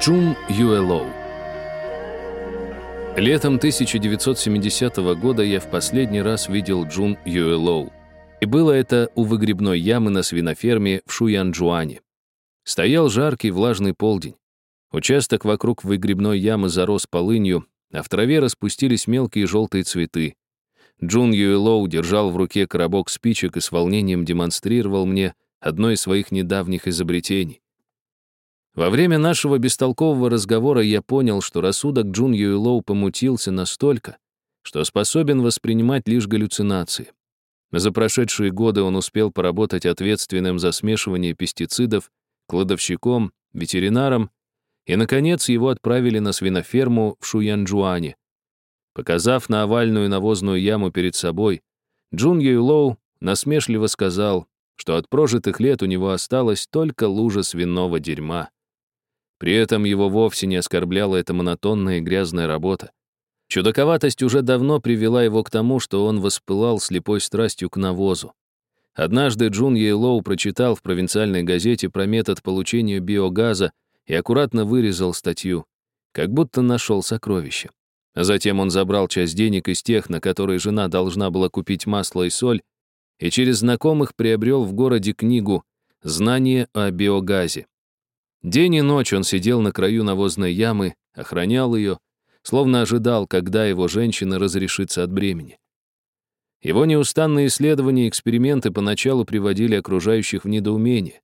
Джун Юэлоу Летом 1970 года я в последний раз видел Джун Юэлоу. И было это у выгребной ямы на свиноферме в Шуянджуане. Стоял жаркий влажный полдень. Участок вокруг выгребной ямы зарос полынью, а в траве распустились мелкие желтые цветы. Джун Юэлоу держал в руке коробок спичек и с волнением демонстрировал мне одно из своих недавних изобретений. Во время нашего бестолкового разговора я понял, что рассудок Джун Юэлоу помутился настолько, что способен воспринимать лишь галлюцинации. За прошедшие годы он успел поработать ответственным за смешивание пестицидов, кладовщиком, ветеринаром, и, наконец, его отправили на свиноферму в Шуянджуане. Показав на овальную навозную яму перед собой, Джун Юйлоу насмешливо сказал, что от прожитых лет у него осталась только лужа свиного дерьма. При этом его вовсе не оскорбляла эта монотонная и грязная работа. Чудаковатость уже давно привела его к тому, что он воспылал слепой страстью к навозу. Однажды Джун Ейлоу прочитал в провинциальной газете про метод получения биогаза и аккуратно вырезал статью, как будто нашел сокровище. Затем он забрал часть денег из тех, на которые жена должна была купить масло и соль, и через знакомых приобрел в городе книгу «Знание о биогазе». День и ночь он сидел на краю навозной ямы, охранял ее, словно ожидал, когда его женщина разрешится от бремени. Его неустанные исследования и эксперименты поначалу приводили окружающих в недоумение.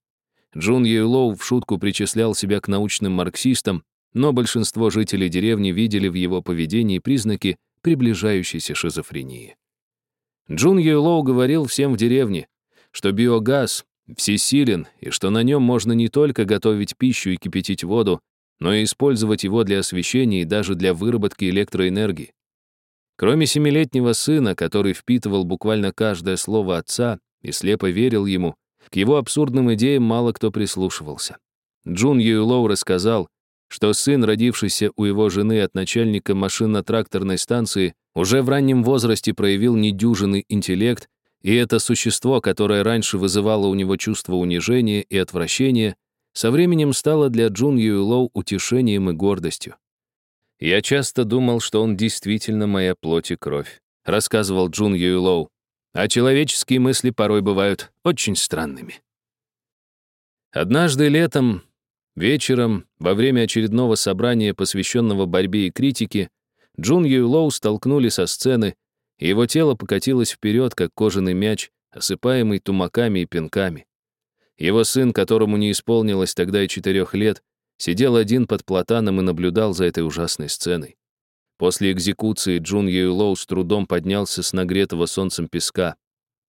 Джун Юйлоу в шутку причислял себя к научным марксистам, но большинство жителей деревни видели в его поведении признаки приближающейся шизофрении. Джун Юйлоу говорил всем в деревне, что биогаз всесилен, и что на нем можно не только готовить пищу и кипятить воду, но и использовать его для освещения и даже для выработки электроэнергии. Кроме семилетнего сына, который впитывал буквально каждое слово отца и слепо верил ему, к его абсурдным идеям мало кто прислушивался. Джун Юйлоу рассказал, что сын, родившийся у его жены от начальника машинно-тракторной станции, уже в раннем возрасте проявил недюжинный интеллект и это существо, которое раньше вызывало у него чувство унижения и отвращения, со временем стало для Джун Юйлоу утешением и гордостью. «Я часто думал, что он действительно моя плоть и кровь», рассказывал Джун Юйлоу, а человеческие мысли порой бывают очень странными. Однажды летом, вечером, во время очередного собрания, посвященного борьбе и критике, Джун Юйлоу столкнули со сцены, его тело покатилось вперед, как кожаный мяч, осыпаемый тумаками и пинками. Его сын, которому не исполнилось тогда и четырех лет, сидел один под платаном и наблюдал за этой ужасной сценой. После экзекуции Джун Юйлоу с трудом поднялся с нагретого солнцем песка.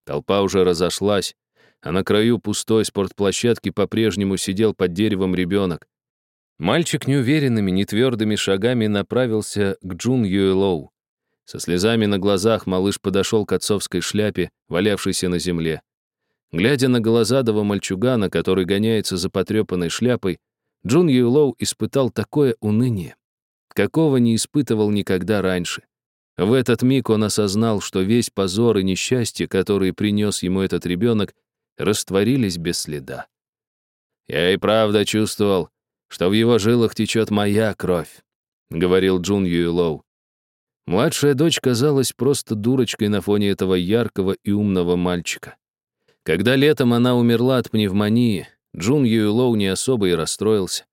Толпа уже разошлась, а на краю пустой спортплощадки по-прежнему сидел под деревом ребенок. Мальчик неуверенными, нетвердыми шагами направился к Джун Юйлоу. Со слезами на глазах малыш подошел к отцовской шляпе, валявшейся на земле. Глядя на глазадого мальчугана, который гоняется за потрепанной шляпой, Джун Юлоу испытал такое уныние, какого не испытывал никогда раньше. В этот миг он осознал, что весь позор и несчастье, которые принес ему этот ребенок, растворились без следа. «Я и правда чувствовал, что в его жилах течет моя кровь», — говорил Джун Юйлоу. Младшая дочь казалась просто дурочкой на фоне этого яркого и умного мальчика. Когда летом она умерла от пневмонии, Джун Юйлоу не особо и расстроился.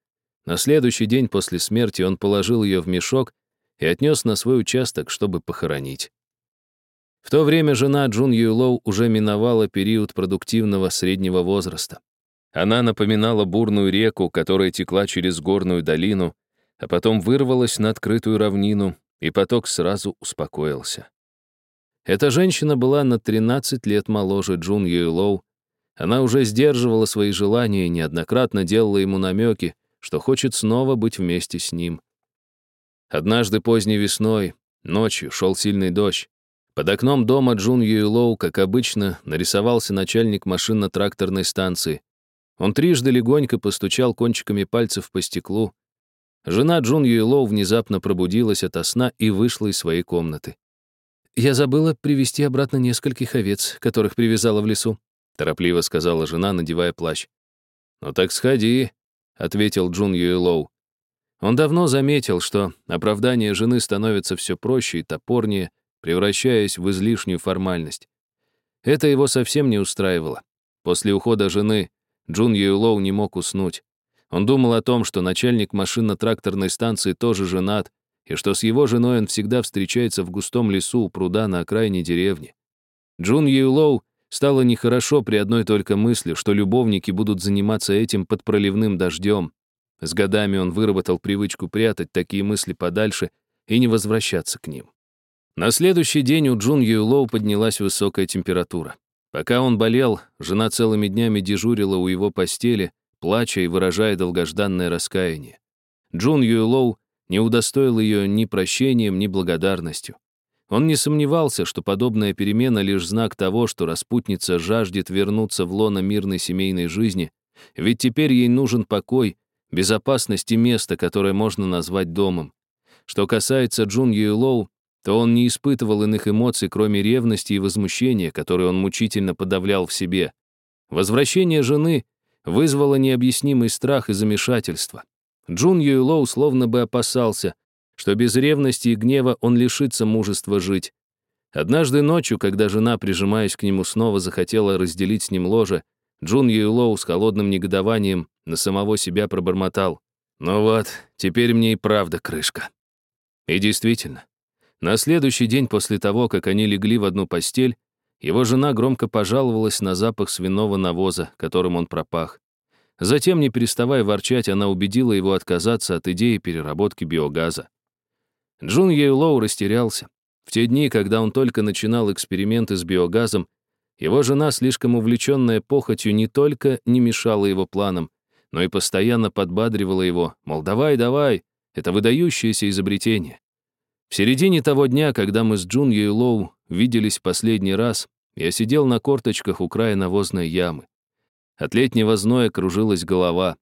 На следующий день после смерти он положил ее в мешок и отнес на свой участок, чтобы похоронить. В то время жена Джун Юйлоу уже миновала период продуктивного среднего возраста. Она напоминала бурную реку, которая текла через горную долину, а потом вырвалась на открытую равнину, и поток сразу успокоился. Эта женщина была на 13 лет моложе Джун Юйлоу. Она уже сдерживала свои желания и неоднократно делала ему намеки, что хочет снова быть вместе с ним. Однажды поздней весной, ночью, шел сильный дождь. Под окном дома Джун Юйлоу, как обычно, нарисовался начальник машинно-тракторной станции. Он трижды легонько постучал кончиками пальцев по стеклу, Жена Джун Юйлоу внезапно пробудилась ото сна и вышла из своей комнаты. «Я забыла привести обратно нескольких овец, которых привязала в лесу», торопливо сказала жена, надевая плащ. «Ну так сходи», — ответил Джун Юйлоу. Он давно заметил, что оправдание жены становится все проще и топорнее, превращаясь в излишнюю формальность. Это его совсем не устраивало. После ухода жены Джун Юйлоу не мог уснуть. Он думал о том, что начальник машинно-тракторной станции тоже женат, и что с его женой он всегда встречается в густом лесу у пруда на окраине деревни. Джун Юйлоу стало нехорошо при одной только мысли, что любовники будут заниматься этим под проливным дождем. С годами он выработал привычку прятать такие мысли подальше и не возвращаться к ним. На следующий день у Джун Юйлоу поднялась высокая температура. Пока он болел, жена целыми днями дежурила у его постели, плача и выражая долгожданное раскаяние. Джун Юйлоу не удостоил ее ни прощением, ни благодарностью. Он не сомневался, что подобная перемена — лишь знак того, что распутница жаждет вернуться в лоно мирной семейной жизни, ведь теперь ей нужен покой, безопасность и место, которое можно назвать домом. Что касается Джун Юйлоу, то он не испытывал иных эмоций, кроме ревности и возмущения, которые он мучительно подавлял в себе. Возвращение жены вызвало необъяснимый страх и замешательство. Джун Юйлоу словно бы опасался, что без ревности и гнева он лишится мужества жить. Однажды ночью, когда жена, прижимаясь к нему, снова захотела разделить с ним ложе, Джун Юйлоу с холодным негодованием на самого себя пробормотал. «Ну вот, теперь мне и правда крышка». И действительно, на следующий день после того, как они легли в одну постель, его жена громко пожаловалась на запах свиного навоза, которым он пропах. Затем, не переставая ворчать, она убедила его отказаться от идеи переработки биогаза. Джун Йейлоу растерялся. В те дни, когда он только начинал эксперименты с биогазом, его жена, слишком увлеченная похотью, не только не мешала его планам, но и постоянно подбадривала его, мол, давай, давай, это выдающееся изобретение. В середине того дня, когда мы с Джун Юйлоу виделись последний раз, я сидел на корточках у края навозной ямы. От летнего зноя кружилась голова.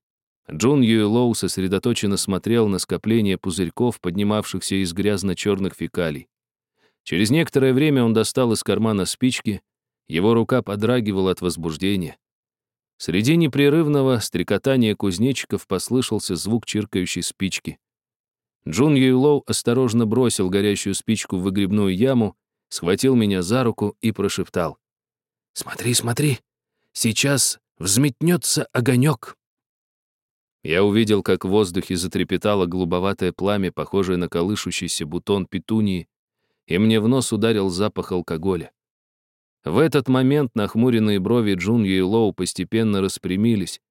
Джун Юйлоу сосредоточенно смотрел на скопление пузырьков, поднимавшихся из грязно-черных фекалий. Через некоторое время он достал из кармана спички, его рука подрагивала от возбуждения. Среди непрерывного стрекотания кузнечиков послышался звук чиркающей спички. Джун Юйлоу осторожно бросил горящую спичку в выгребную яму, схватил меня за руку и прошептал. «Смотри, смотри, сейчас взметнется огонек». Я увидел, как в воздухе затрепетало голубоватое пламя, похожее на колышущийся бутон петунии, и мне в нос ударил запах алкоголя. В этот момент нахмуренные брови Джун Юйлоу постепенно распрямились,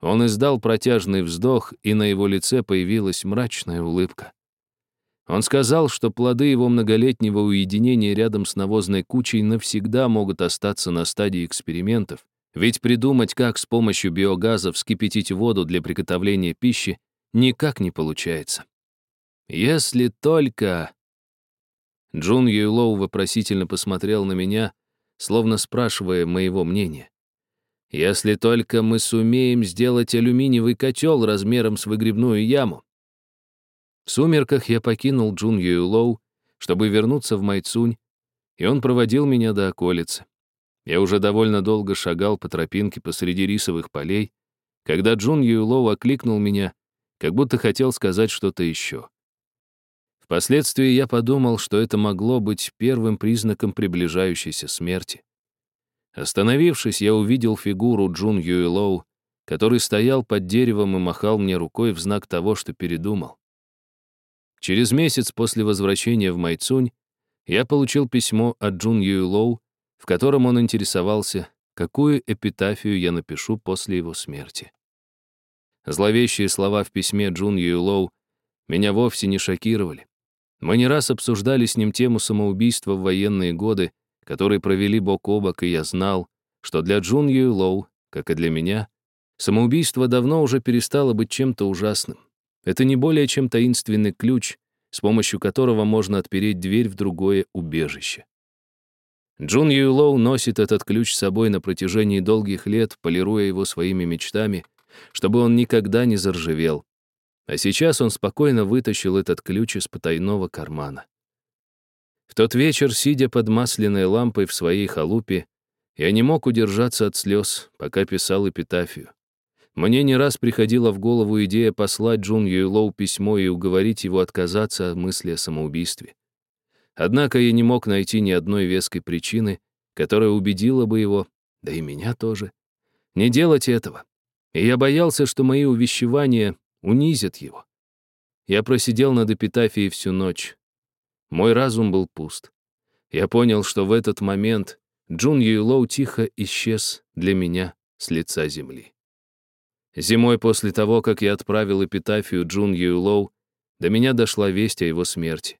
он издал протяжный вздох, и на его лице появилась мрачная улыбка. Он сказал, что плоды его многолетнего уединения рядом с навозной кучей навсегда могут остаться на стадии экспериментов, ведь придумать, как с помощью биогаза вскипятить воду для приготовления пищи, никак не получается. Если только... Джун Юйлоу вопросительно посмотрел на меня, словно спрашивая моего мнения. Если только мы сумеем сделать алюминиевый котел размером с выгребную яму. В сумерках я покинул Джун Юйлоу, чтобы вернуться в Майцунь, и он проводил меня до околицы. Я уже довольно долго шагал по тропинке посреди рисовых полей, когда Джун Юйлоу окликнул меня, как будто хотел сказать что-то еще. Впоследствии я подумал, что это могло быть первым признаком приближающейся смерти. Остановившись, я увидел фигуру Джун Юэлоу, который стоял под деревом и махал мне рукой в знак того, что передумал. Через месяц после возвращения в Майцунь я получил письмо от Джун Юэлоу, в котором он интересовался, какую эпитафию я напишу после его смерти. Зловещие слова в письме Джун Юэлоу меня вовсе не шокировали. Мы не раз обсуждали с ним тему самоубийства в военные годы, которые провели бок о бок, и я знал, что для Джун Юйлоу, как и для меня, самоубийство давно уже перестало быть чем-то ужасным. Это не более чем таинственный ключ, с помощью которого можно отпереть дверь в другое убежище. Джун Юйлоу носит этот ключ с собой на протяжении долгих лет, полируя его своими мечтами, чтобы он никогда не заржавел. А сейчас он спокойно вытащил этот ключ из потайного кармана. В тот вечер, сидя под масляной лампой в своей халупе, я не мог удержаться от слез, пока писал эпитафию. Мне не раз приходила в голову идея послать Джун Юйлоу письмо и уговорить его отказаться от мысли о самоубийстве. Однако я не мог найти ни одной веской причины, которая убедила бы его, да и меня тоже, не делать этого. И я боялся, что мои увещевания унизят его. Я просидел над эпитафией всю ночь. Мой разум был пуст. Я понял, что в этот момент Джун Юйлоу тихо исчез для меня с лица земли. Зимой после того, как я отправил эпитафию Джун Юйлоу, до меня дошла весть о его смерти.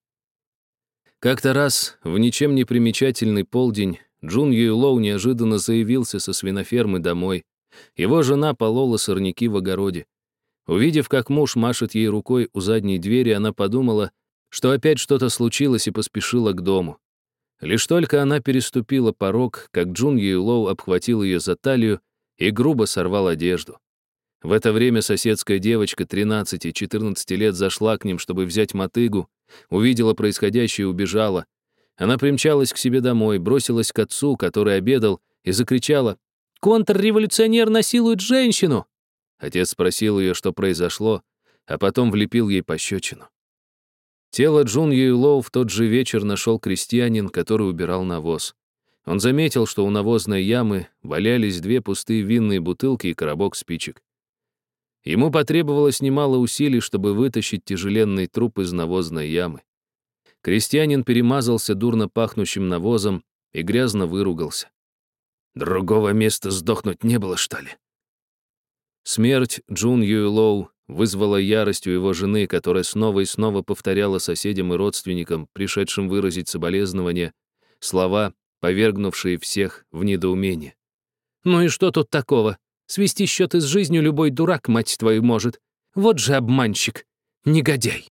Как-то раз, в ничем не примечательный полдень, Джун Юйлоу неожиданно заявился со свинофермы домой. Его жена полола сорняки в огороде. Увидев, как муж машет ей рукой у задней двери, она подумала, что опять что-то случилось и поспешила к дому. Лишь только она переступила порог, как Джун Юйлоу обхватил ее за талию и грубо сорвал одежду. В это время соседская девочка 13-14 лет зашла к ним, чтобы взять мотыгу, увидела происходящее и убежала. Она примчалась к себе домой, бросилась к отцу, который обедал, и закричала «Контрреволюционер насилует женщину!» Отец спросил ее, что произошло, а потом влепил ей пощечину. Тело Джун Юйлоу в тот же вечер нашел крестьянин, который убирал навоз. Он заметил, что у навозной ямы валялись две пустые винные бутылки и коробок спичек. Ему потребовалось немало усилий, чтобы вытащить тяжеленный труп из навозной ямы. Крестьянин перемазался дурно пахнущим навозом и грязно выругался. Другого места сдохнуть не было, что ли? Смерть Джун Юйлоу вызвала ярость у его жены, которая снова и снова повторяла соседям и родственникам, пришедшим выразить соболезнования, слова, повергнувшие всех в недоумение. «Ну и что тут такого? Свести счеты с жизнью любой дурак, мать твою, может. Вот же обманщик, негодяй.